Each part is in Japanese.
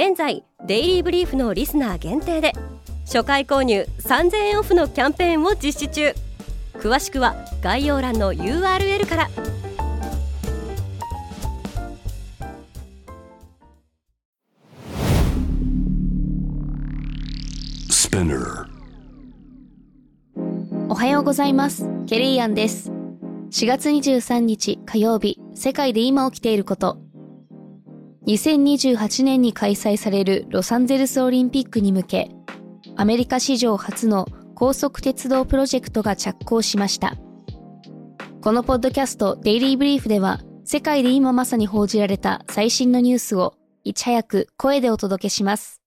現在デイリーブリーフのリスナー限定で初回購入3000円オフのキャンペーンを実施中。詳しくは概要欄の URL から。おはようございます。ケリーアンです。4月23日火曜日世界で今起きていること2028年に開催されるロサンゼルスオリンピックに向けアメリカ史上初の高速鉄道プロジェクトが着工しました。このポッドキャストデイリーブリーフでは世界で今まさに報じられた最新のニュースをいち早く声でお届けします。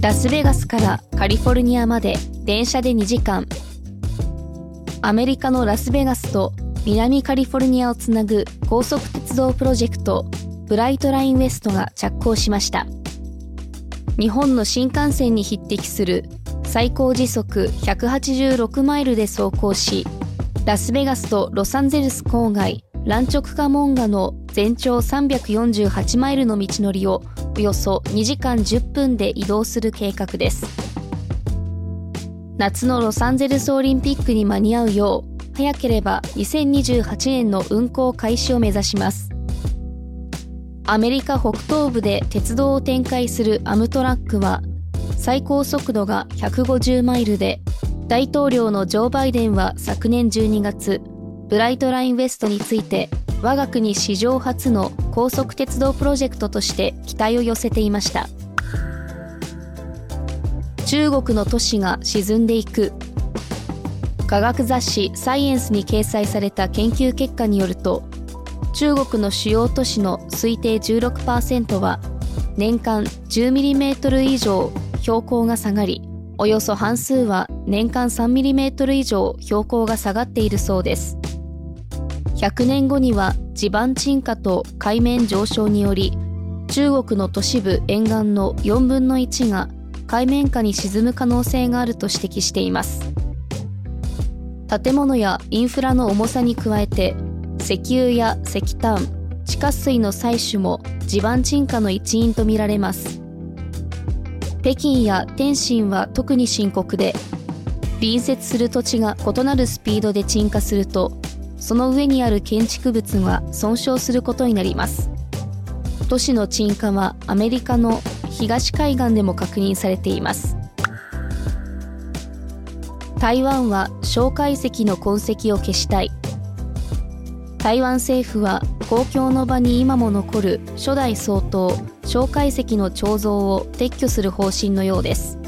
ラスベガスからカリフォルニアまで電車で2時間。アメリカのラスベガスと南カリフォルニアをつなぐ高速鉄道プロジェクトブライトラインウエストが着工しました。日本の新幹線に匹敵する最高時速186マイルで走行しラスベガスとロサンゼルス郊外ランチョクカモンガの全長348マイルの道のりをおよそ2時間10分で移動する計画です。夏のロサンゼルスオリンピックに間に合うよう早ければ2028年の運行開始を目指します。アメリカ北東部で鉄道を展開するアムトラックは最高速度が150マイルで大統領のジョー・バイデンは昨年12月ブライトラインウエストについて我が国史上初の高速鉄道プロジェクトとして期待を寄せていました。中国の都市が沈んでいく。科学雑誌「サイエンス」に掲載された研究結果によると中国の主要都市の推定16%は年間 10mm 以上標高が下がりおよそ半数は年間 3mm 以上標高が下がっているそうです。100年後には地盤沈下と海面上昇により中国の都市部沿岸の4分の1が海面下に沈む可能性があると指摘しています。建物やインフラの重さに加えて石油や石炭地下水の採取も地盤沈下の一因とみられます。北京や天津は特に深刻で隣接する土地が異なるスピードで沈下するとその上にある建築物が損傷することになります。都市の沈下はアメリカの東海岸でも確認されています。台湾は蒋介石の痕跡を消したい。台湾政府は公共の場に今も残る初代総統蒋介石の彫像を撤去する方針のようです。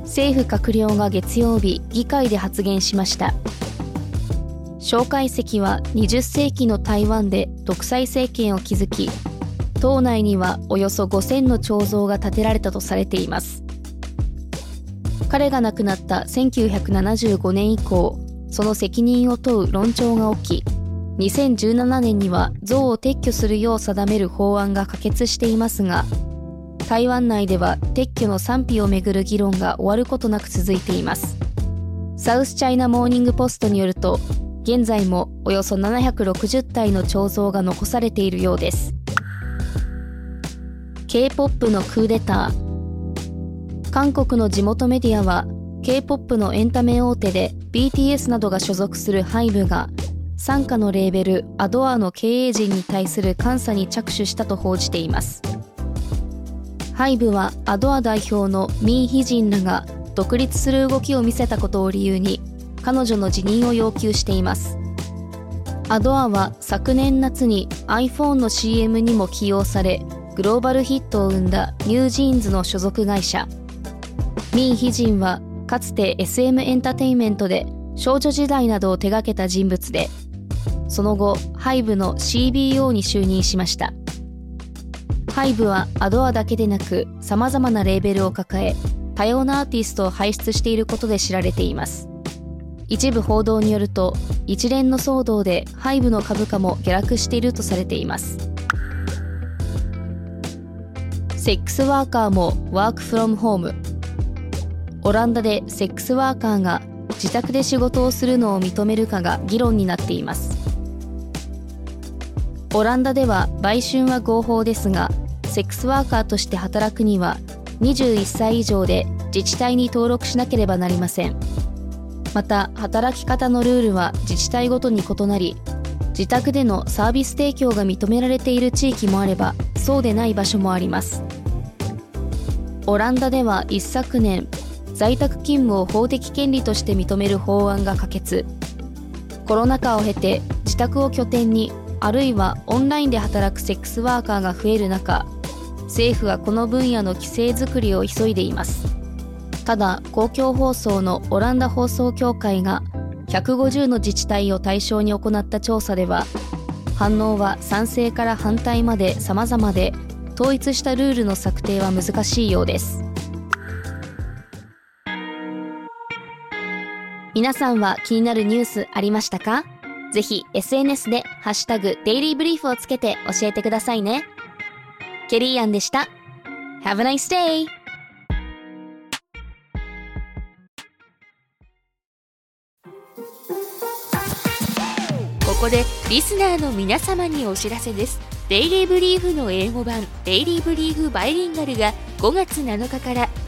政府閣僚が月曜日議会で発言しました。蒋介石は20世紀の台湾で独裁政権を築き党内にはおよそ5000の彫像が建てられたとされています。彼が亡くなった1975年以降その責任を問う論調が起き2017年には像を撤去するよう定める法案が可決していますが台湾内では撤去の賛否をめぐる議論が終わることなく続いています。サウスチャイナモーニングポストによると現在もおよそ760体の彫像が残されているようです。K-POP のクーデター韓国の地元メディアは K-POP のエンタメ大手で BTS などが所属する HYBE が傘下のレーベルアドアの経営陣に対する監査に着手したと報じています。ハイブはアドア代表のミン・ヒジンらが独立する動きを見せたことを理由に彼女の辞任を要求しています。アドアは昨年夏に iPhone の CM にも起用されグローバルヒットを生んだニュージーンズの所属会社。ミン・ヒジンはかつて SM エンターテインメントで少女時代などを手掛けた人物でその後ハイブの CBO に就任しました。ハイブはアドアだけでなく様々なレーベルを抱え多様なアーティストを輩出していることで知られています。一部報道によると一連の騒動でハイブの株価も下落しているとされています。セックスワーカーもワークフロムホーム。オランダでセックスワーカーが自宅で仕事をするのを認めるかが議論になっています。オランダでは売春は合法ですがセックスワーカーとして働くには21歳以上で自治体に登録しなければなりません。また働き方のルールは自治体ごとに異なり自宅でのサービス提供が認められている地域もあればそうでない場所もあります。オランダでは一昨年在宅勤務を法的権利として認める法案が可決。コロナ禍を経て自宅を拠点にあるいはオンラインで働くセックスワーカーが増える中政府はこの分野の規制づくりを急いでいます。ただ公共放送のオランダ放送協会が150の自治体を対象に行った調査では反応は賛成から反対まで様々で統一したルールの策定は難しいようです。皆さんは気になるニュースありましたか？ぜひ SNS でハッシュタグデイリーブリーフをつけて教えてくださいね。ケリーアンでした。Have a nice day! ここでリスナーの皆様にお知らせです。デイリーブリーフの英語版デイリーブリーフバイリンガルが5月7日から